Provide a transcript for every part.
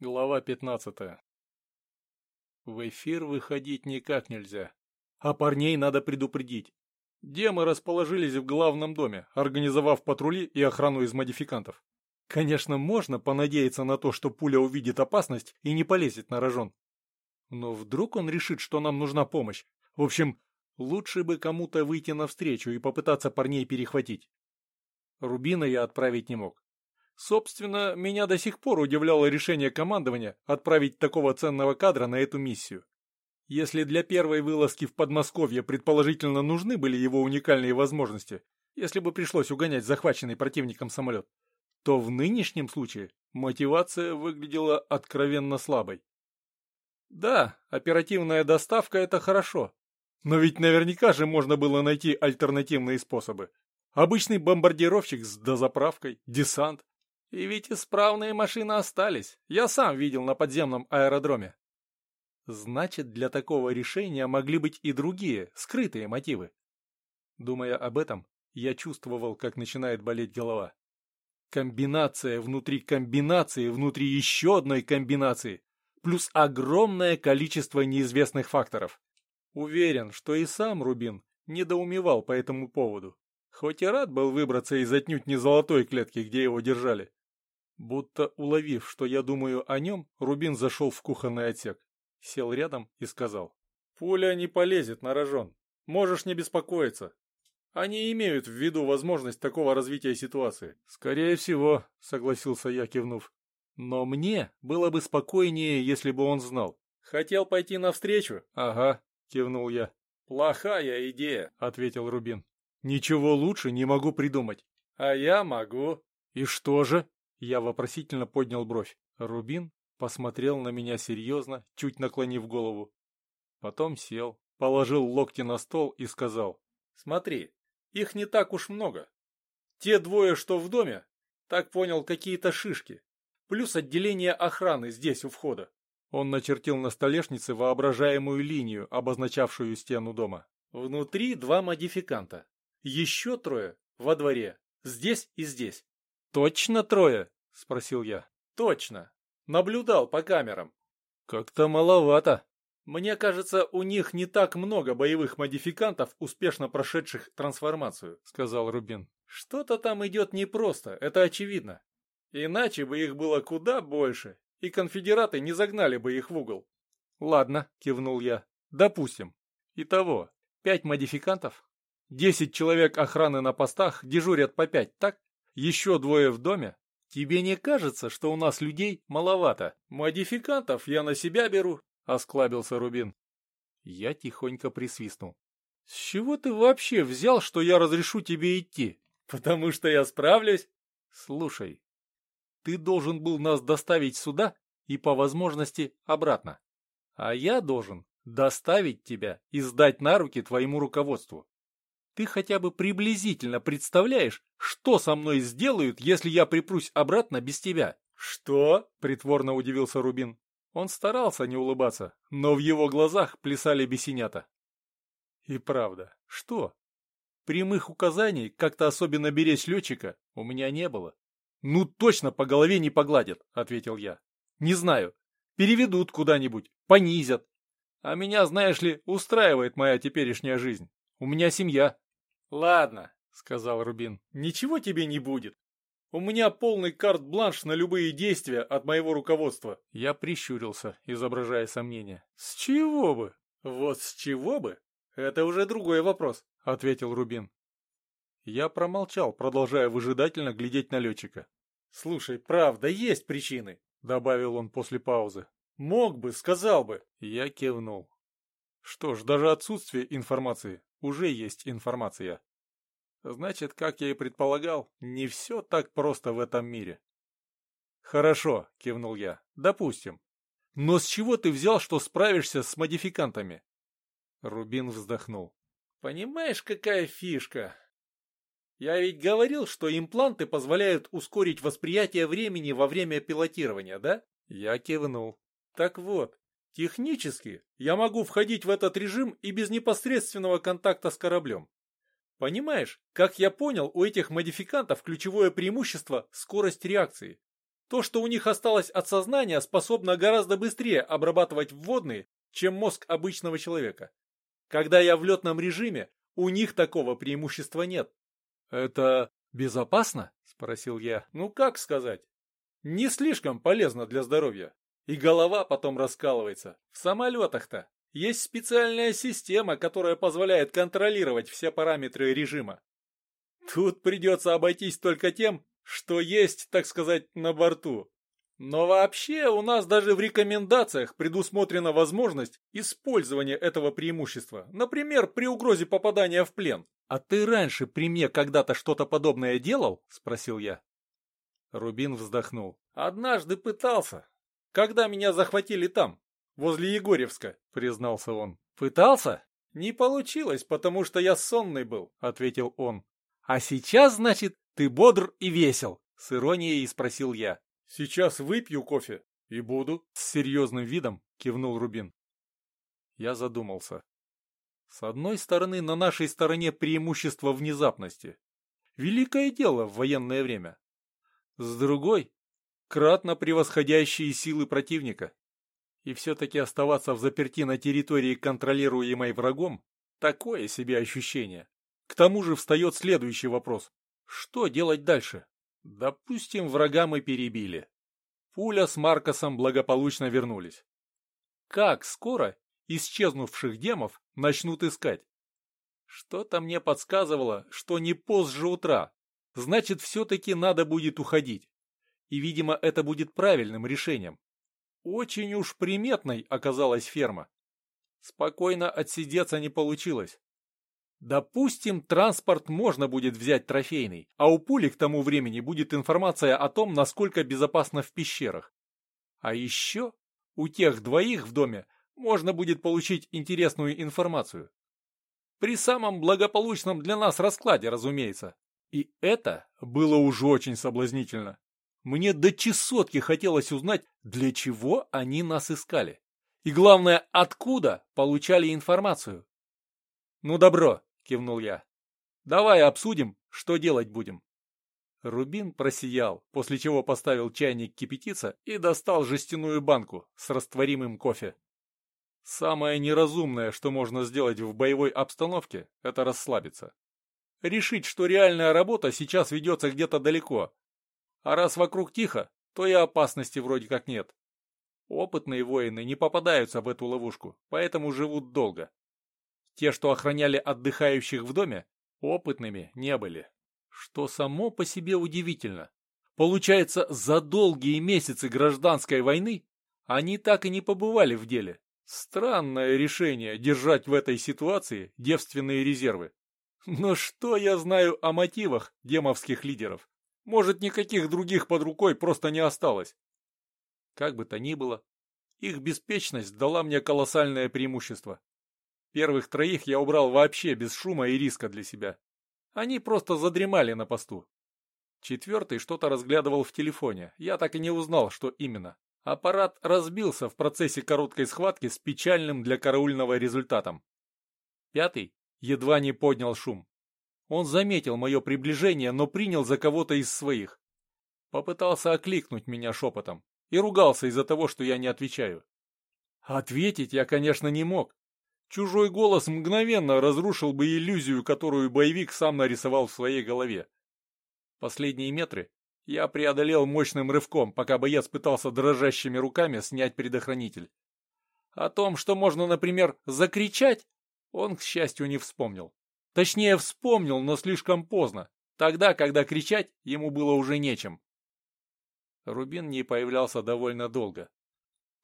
Глава 15. В эфир выходить никак нельзя. А парней надо предупредить. Демы расположились в главном доме, организовав патрули и охрану из модификантов. Конечно, можно понадеяться на то, что пуля увидит опасность и не полезет на рожон. Но вдруг он решит, что нам нужна помощь. В общем, лучше бы кому-то выйти навстречу и попытаться парней перехватить. Рубина я отправить не мог. Собственно, меня до сих пор удивляло решение командования отправить такого ценного кадра на эту миссию. Если для первой вылазки в Подмосковье предположительно нужны были его уникальные возможности, если бы пришлось угонять захваченный противником самолет, то в нынешнем случае мотивация выглядела откровенно слабой. Да, оперативная доставка – это хорошо. Но ведь наверняка же можно было найти альтернативные способы. Обычный бомбардировщик с дозаправкой, десант, и ведь исправные машины остались. Я сам видел на подземном аэродроме. Значит, для такого решения могли быть и другие, скрытые мотивы. Думая об этом, я чувствовал, как начинает болеть голова. Комбинация внутри комбинации внутри еще одной комбинации, плюс огромное количество неизвестных факторов. Уверен, что и сам Рубин недоумевал по этому поводу, хоть и рад был выбраться из отнюдь не золотой клетки, где его держали. Будто уловив, что я думаю о нем, Рубин зашел в кухонный отсек, сел рядом и сказал. «Пуля не полезет на рожон. Можешь не беспокоиться. Они имеют в виду возможность такого развития ситуации». «Скорее всего», — согласился я, кивнув. «Но мне было бы спокойнее, если бы он знал». «Хотел пойти навстречу?» «Ага», — кивнул я. «Плохая идея», — ответил Рубин. «Ничего лучше не могу придумать». «А я могу». «И что же?» Я вопросительно поднял бровь. Рубин посмотрел на меня серьезно, чуть наклонив голову. Потом сел, положил локти на стол и сказал. «Смотри, их не так уж много. Те двое, что в доме, так понял, какие-то шишки. Плюс отделение охраны здесь у входа». Он начертил на столешнице воображаемую линию, обозначавшую стену дома. Внутри два модификанта. Еще трое во дворе. Здесь и здесь. «Точно трое?» — спросил я. «Точно. Наблюдал по камерам». «Как-то маловато». «Мне кажется, у них не так много боевых модификантов, успешно прошедших трансформацию», — сказал Рубин. «Что-то там идет непросто, это очевидно. Иначе бы их было куда больше, и конфедераты не загнали бы их в угол». «Ладно», — кивнул я. «Допустим. Итого, пять модификантов, десять человек охраны на постах дежурят по пять, так?» Еще двое в доме? Тебе не кажется, что у нас людей маловато? Модификантов я на себя беру, осклабился Рубин. Я тихонько присвистнул. С чего ты вообще взял, что я разрешу тебе идти? Потому что я справлюсь. Слушай, ты должен был нас доставить сюда и по возможности обратно. А я должен доставить тебя и сдать на руки твоему руководству. Ты хотя бы приблизительно представляешь, что со мной сделают, если я припрусь обратно без тебя? Что? Притворно удивился Рубин. Он старался не улыбаться, но в его глазах плясали бесенята. И правда, что? Прямых указаний как-то особенно беречь летчика у меня не было. Ну точно по голове не погладят, ответил я. Не знаю. Переведут куда-нибудь, понизят. А меня, знаешь ли, устраивает моя теперешняя жизнь. У меня семья. «Ладно», — сказал Рубин, — «ничего тебе не будет. У меня полный карт-бланш на любые действия от моего руководства». Я прищурился, изображая сомнение. «С чего бы?» «Вот с чего бы? Это уже другой вопрос», — ответил Рубин. Я промолчал, продолжая выжидательно глядеть на летчика. «Слушай, правда, есть причины», — добавил он после паузы. «Мог бы, сказал бы». Я кивнул. Что ж, даже отсутствие информации уже есть информация. Значит, как я и предполагал, не все так просто в этом мире. Хорошо, кивнул я, допустим. Но с чего ты взял, что справишься с модификантами? Рубин вздохнул. Понимаешь, какая фишка? Я ведь говорил, что импланты позволяют ускорить восприятие времени во время пилотирования, да? Я кивнул. Так вот, Технически я могу входить в этот режим и без непосредственного контакта с кораблем. Понимаешь, как я понял, у этих модификантов ключевое преимущество – скорость реакции. То, что у них осталось от сознания, способно гораздо быстрее обрабатывать вводные, чем мозг обычного человека. Когда я в летном режиме, у них такого преимущества нет. Это безопасно? Спросил я. Ну как сказать? Не слишком полезно для здоровья. И голова потом раскалывается. В самолетах-то есть специальная система, которая позволяет контролировать все параметры режима. Тут придется обойтись только тем, что есть, так сказать, на борту. Но вообще у нас даже в рекомендациях предусмотрена возможность использования этого преимущества, например, при угрозе попадания в плен. «А ты раньше при мне когда-то что-то подобное делал?» – спросил я. Рубин вздохнул. «Однажды пытался, когда меня захватили там, возле Егорьевска», – признался он. «Пытался? Не получилось, потому что я сонный был», – ответил он. «А сейчас, значит, ты бодр и весел?» – с иронией спросил я. «Сейчас выпью кофе и буду», — с серьезным видом кивнул Рубин. Я задумался. С одной стороны, на нашей стороне преимущество внезапности. Великое дело в военное время. С другой, кратно превосходящие силы противника. И все-таки оставаться в заперти на территории, контролируемой врагом, такое себе ощущение. К тому же встает следующий вопрос. Что делать дальше? Допустим, врага мы перебили. Пуля с Маркосом благополучно вернулись. Как скоро исчезнувших демов начнут искать? Что-то мне подсказывало, что не позже утра. Значит, все-таки надо будет уходить. И, видимо, это будет правильным решением. Очень уж приметной оказалась ферма. Спокойно отсидеться не получилось. Допустим, транспорт можно будет взять трофейный, а у пули к тому времени будет информация о том, насколько безопасно в пещерах. А еще у тех двоих в доме можно будет получить интересную информацию. При самом благополучном для нас раскладе, разумеется. И это было уже очень соблазнительно. Мне до чесотки хотелось узнать, для чего они нас искали. И главное, откуда получали информацию. Ну добро, кивнул я. Давай обсудим, что делать будем. Рубин просиял, после чего поставил чайник кипятиться и достал жестяную банку с растворимым кофе. Самое неразумное, что можно сделать в боевой обстановке, это расслабиться. Решить, что реальная работа сейчас ведется где-то далеко. А раз вокруг тихо, то и опасности вроде как нет. Опытные воины не попадаются в эту ловушку, поэтому живут долго. Те, что охраняли отдыхающих в доме, опытными не были. Что само по себе удивительно. Получается, за долгие месяцы гражданской войны они так и не побывали в деле. Странное решение держать в этой ситуации девственные резервы. Но что я знаю о мотивах демовских лидеров? Может, никаких других под рукой просто не осталось. Как бы то ни было, их беспечность дала мне колоссальное преимущество. Первых троих я убрал вообще без шума и риска для себя. Они просто задремали на посту. Четвертый что-то разглядывал в телефоне. Я так и не узнал, что именно. Аппарат разбился в процессе короткой схватки с печальным для караульного результатом. Пятый едва не поднял шум. Он заметил мое приближение, но принял за кого-то из своих. Попытался окликнуть меня шепотом и ругался из-за того, что я не отвечаю. Ответить я, конечно, не мог. Чужой голос мгновенно разрушил бы иллюзию, которую боевик сам нарисовал в своей голове. Последние метры я преодолел мощным рывком, пока боец пытался дрожащими руками снять предохранитель. О том, что можно, например, закричать, он, к счастью, не вспомнил. Точнее, вспомнил, но слишком поздно, тогда, когда кричать ему было уже нечем. Рубин не появлялся довольно долго.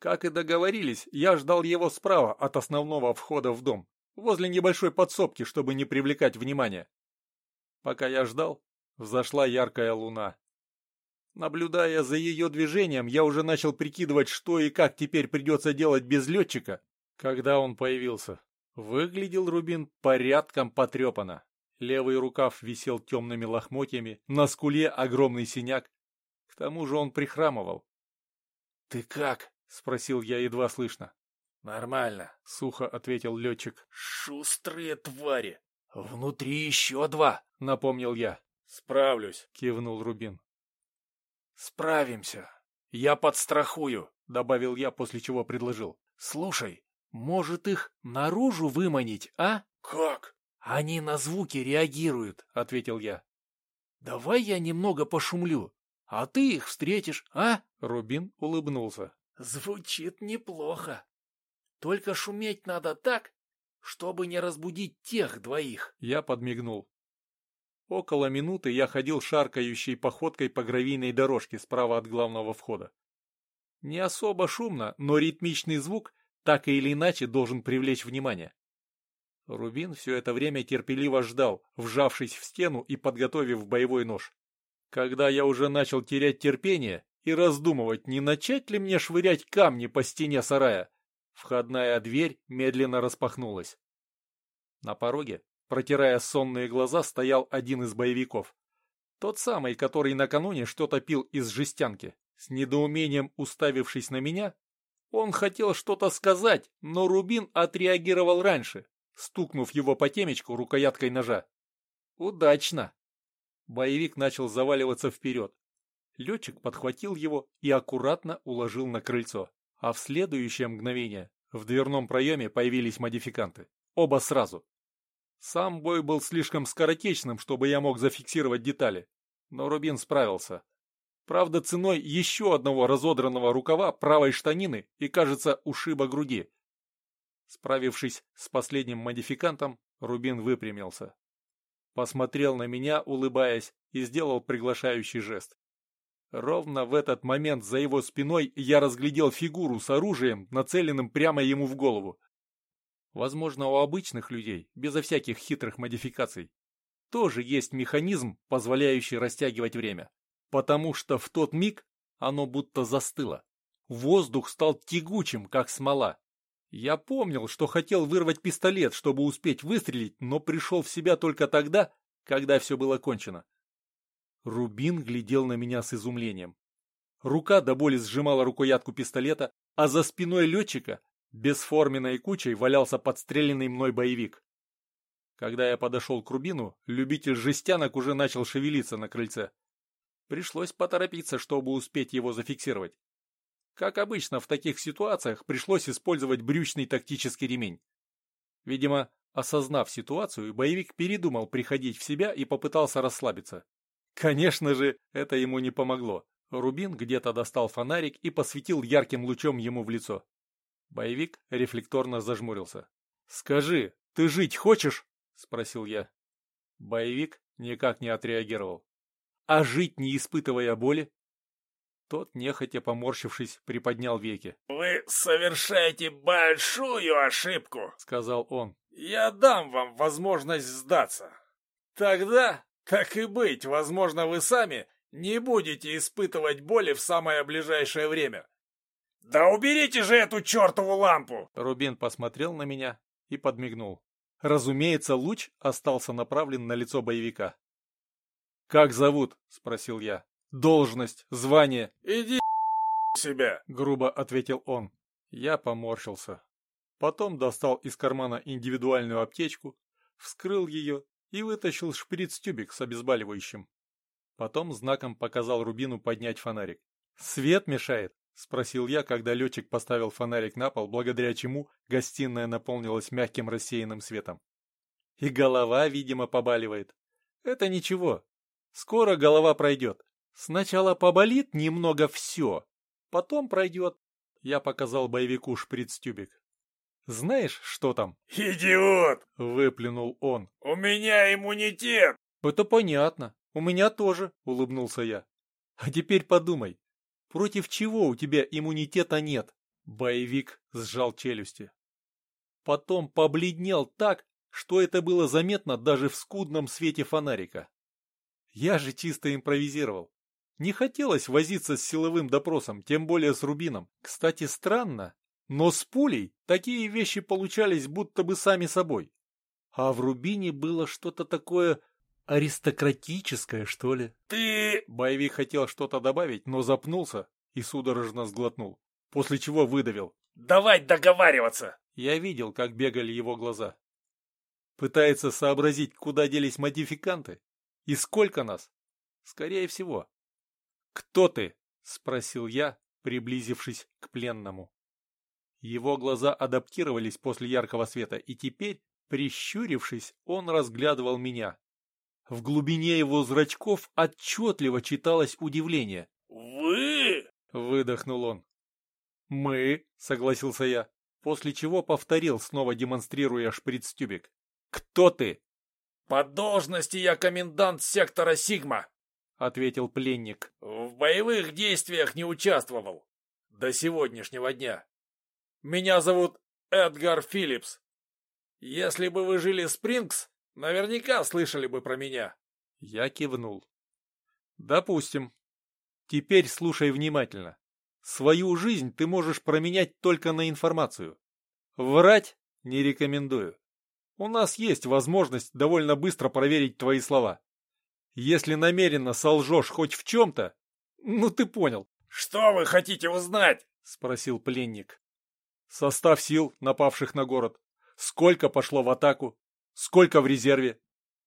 Как и договорились, я ждал его справа от основного входа в дом, возле небольшой подсобки, чтобы не привлекать внимания. Пока я ждал, взошла яркая луна. Наблюдая за ее движением, я уже начал прикидывать, что и как теперь придется делать без летчика, когда он появился. Выглядел Рубин порядком потрепанно. Левый рукав висел темными лохмотьями, на скуле огромный синяк. К тому же он прихрамывал. — Ты как? — спросил я едва слышно. «Нормально», — сухо ответил летчик. «Шустрые твари! Внутри еще два», — напомнил я. «Справлюсь», — кивнул Рубин. «Справимся», я подстрахую», — добавил я, после чего предложил. «Слушай, может их наружу выманить, а?» «Как?» «Они на звуки реагируют», — ответил я. «Давай я немного пошумлю, а ты их встретишь, а?» Рубин улыбнулся. «Звучит неплохо. Только шуметь надо так, чтобы не разбудить тех двоих». Я подмигнул. Около минуты я ходил шаркающей походкой по гравийной дорожке справа от главного входа. Не особо шумно, но ритмичный звук так или иначе должен привлечь внимание. Рубин все это время терпеливо ждал, вжавшись в стену и подготовив боевой нож. Когда я уже начал терять терпение и раздумывать, не начать ли мне швырять камни по стене сарая, входная дверь медленно распахнулась. На пороге, протирая сонные глаза, стоял один из боевиков. Тот самый, который накануне что-то пил из жестянки. С недоумением уставившись на меня, он хотел что-то сказать, но Рубин отреагировал раньше, стукнув его по темечку рукояткой ножа. Удачно. Боевик начал заваливаться вперед. Летчик подхватил его и аккуратно уложил на крыльцо. А в следующее мгновение в дверном проеме появились модификанты. Оба сразу. Сам бой был слишком скоротечным, чтобы я мог зафиксировать детали. Но Рубин справился. Правда, ценой еще одного разодранного рукава правой штанины и, кажется, ушиба груди. Справившись с последним модификантом, Рубин выпрямился. Посмотрел на меня, улыбаясь, и сделал приглашающий жест. Ровно в этот момент за его спиной я разглядел фигуру с оружием, нацеленным прямо ему в голову. Возможно, у обычных людей, безо всяких хитрых модификаций, тоже есть механизм, позволяющий растягивать время. Потому что в тот миг оно будто застыло. Воздух стал тягучим, как смола. Я помнил, что хотел вырвать пистолет, чтобы успеть выстрелить, но пришел в себя только тогда, когда все было кончено. Рубин глядел на меня с изумлением. Рука до боли сжимала рукоятку пистолета, а за спиной летчика, бесформенной кучей, валялся подстреленный мной боевик. Когда я подошел к Рубину, любитель жестянок уже начал шевелиться на крыльце. Пришлось поторопиться, чтобы успеть его зафиксировать. Как обычно, в таких ситуациях пришлось использовать брючный тактический ремень. Видимо, осознав ситуацию, боевик передумал приходить в себя и попытался расслабиться. Конечно же, это ему не помогло. Рубин где-то достал фонарик и посветил ярким лучом ему в лицо. Боевик рефлекторно зажмурился. «Скажи, ты жить хочешь?» — спросил я. Боевик никак не отреагировал. «А жить, не испытывая боли?» Тот, нехотя поморщившись, приподнял веки. «Вы совершаете большую ошибку», — сказал он. «Я дам вам возможность сдаться. Тогда, так и быть, возможно, вы сами не будете испытывать боли в самое ближайшее время. Да уберите же эту чертову лампу!» Рубин посмотрел на меня и подмигнул. Разумеется, луч остался направлен на лицо боевика. «Как зовут?» — спросил я должность, звание. Иди себя, грубо ответил он. Я поморщился. Потом достал из кармана индивидуальную аптечку, вскрыл ее и вытащил шприц-тюбик с обезболивающим. Потом знаком показал Рубину поднять фонарик. «Свет мешает?» — спросил я, когда летчик поставил фонарик на пол, благодаря чему гостиная наполнилась мягким рассеянным светом. И голова, видимо, побаливает. Это ничего. Скоро голова пройдет. Сначала поболит немного все, потом пройдет. Я показал боевику шприц-тюбик. Знаешь, что там? «Идиот!» — выплюнул он. «У меня иммунитет!» «Это понятно. У меня тоже», — улыбнулся я. «А теперь подумай, против чего у тебя иммунитета нет?» Боевик сжал челюсти. Потом побледнел так, что это было заметно даже в скудном свете фонарика. Я же чисто импровизировал. Не хотелось возиться с силовым допросом, тем более с Рубином. Кстати, странно, но с пулей такие вещи получались будто бы сами собой. А в Рубине было что-то такое аристократическое, что ли. «Ты...» Боевик хотел что-то добавить, но запнулся и судорожно сглотнул, после чего выдавил. «Давай договариваться!» Я видел, как бегали его глаза. Пытается сообразить, куда делись модификанты и сколько нас. Скорее всего. «Кто ты?» — спросил я, приблизившись к пленному. Его глаза адаптировались после яркого света, и теперь, прищурившись, он разглядывал меня. В глубине его зрачков отчетливо читалось удивление. «Вы?» — выдохнул он. «Мы», — согласился я, после чего повторил, снова демонстрируя шприц-тюбик. «Кто ты?» «По должности я комендант сектора Сигма», — ответил пленник. «В боевых действиях не участвовал. До сегодняшнего дня. Меня зовут Эдгар Филлипс. Если бы вы жили в Спрингс, наверняка слышали бы про меня. Я кивнул. Допустим. Теперь слушай внимательно. Свою жизнь ты можешь променять только на информацию. Врать не рекомендую. У нас есть возможность довольно быстро проверить твои слова. Если намеренно солжешь хоть в чем-то, ну ты понял. «Что вы хотите узнать?» — спросил пленник. Состав сил, напавших на город. Сколько пошло в атаку? Сколько в резерве?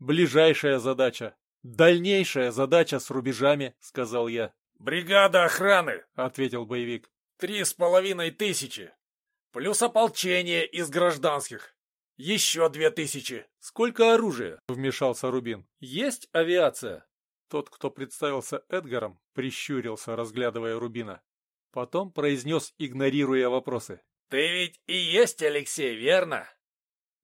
Ближайшая задача. Дальнейшая задача с рубежами, сказал я. «Бригада охраны», — ответил боевик. «Три с половиной тысячи. Плюс ополчение из гражданских. Еще две тысячи». «Сколько оружия?» — вмешался Рубин. «Есть авиация?» Тот, кто представился Эдгаром, прищурился, разглядывая Рубина. Потом произнес, игнорируя вопросы. «Ты ведь и есть Алексей, верно?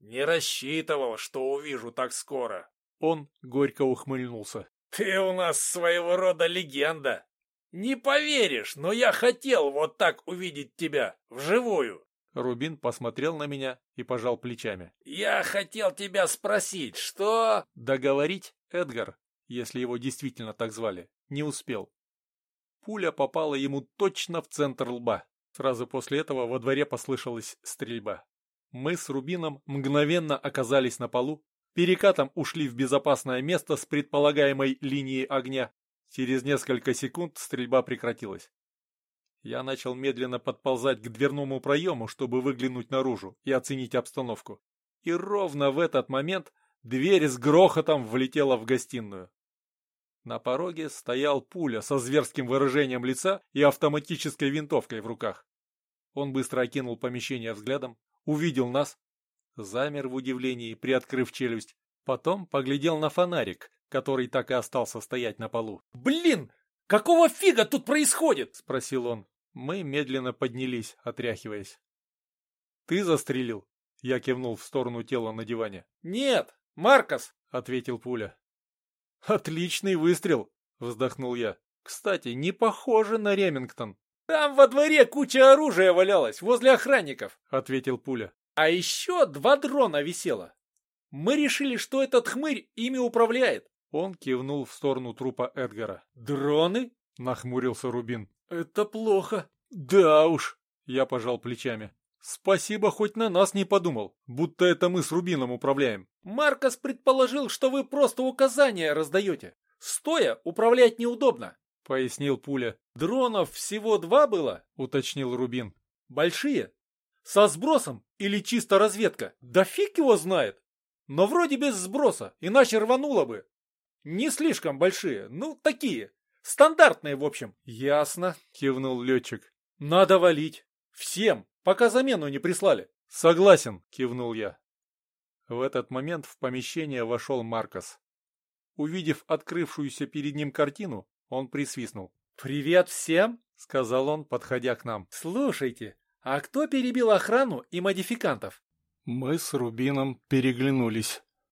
Не рассчитывал, что увижу так скоро». Он горько ухмыльнулся. «Ты у нас своего рода легенда. Не поверишь, но я хотел вот так увидеть тебя, вживую». Рубин посмотрел на меня и пожал плечами. «Я хотел тебя спросить, что...» Договорить Эдгар, если его действительно так звали, не успел. Пуля попала ему точно в центр лба. Сразу после этого во дворе послышалась стрельба. Мы с Рубином мгновенно оказались на полу, перекатом ушли в безопасное место с предполагаемой линией огня. Через несколько секунд стрельба прекратилась. Я начал медленно подползать к дверному проему, чтобы выглянуть наружу и оценить обстановку. И ровно в этот момент дверь с грохотом влетела в гостиную. На пороге стоял пуля со зверским выражением лица и автоматической винтовкой в руках. Он быстро окинул помещение взглядом, увидел нас, замер в удивлении, приоткрыв челюсть, потом поглядел на фонарик, который так и остался стоять на полу. «Блин, какого фига тут происходит?» — спросил он. Мы медленно поднялись, отряхиваясь. «Ты застрелил?» — я кивнул в сторону тела на диване. «Нет, Маркос!» — ответил пуля. «Отличный выстрел!» — вздохнул я. «Кстати, не похоже на Ремингтон». «Там во дворе куча оружия валялась, возле охранников», — ответил пуля. «А еще два дрона висело. Мы решили, что этот хмырь ими управляет». Он кивнул в сторону трупа Эдгара. «Дроны?» — нахмурился Рубин. «Это плохо». «Да уж», — я пожал плечами. «Спасибо, хоть на нас не подумал, будто это мы с Рубином управляем». «Маркос предположил, что вы просто указания раздаете. Стоя управлять неудобно пояснил пуля. «Дронов всего два было?» — уточнил Рубин. «Большие? Со сбросом или чисто разведка? Да фиг его знает! Но вроде без сброса, иначе рвануло бы. Не слишком большие, ну, такие. Стандартные, в общем». «Ясно», — кивнул летчик. «Надо валить. Всем, пока замену не прислали». «Согласен», — кивнул я. В этот момент в помещение вошел Маркос. Увидев открывшуюся перед ним картину, он присвистнул. «Привет всем!» — сказал он, подходя к нам. «Слушайте, а кто перебил охрану и модификантов?» Мы с Рубином переглянулись.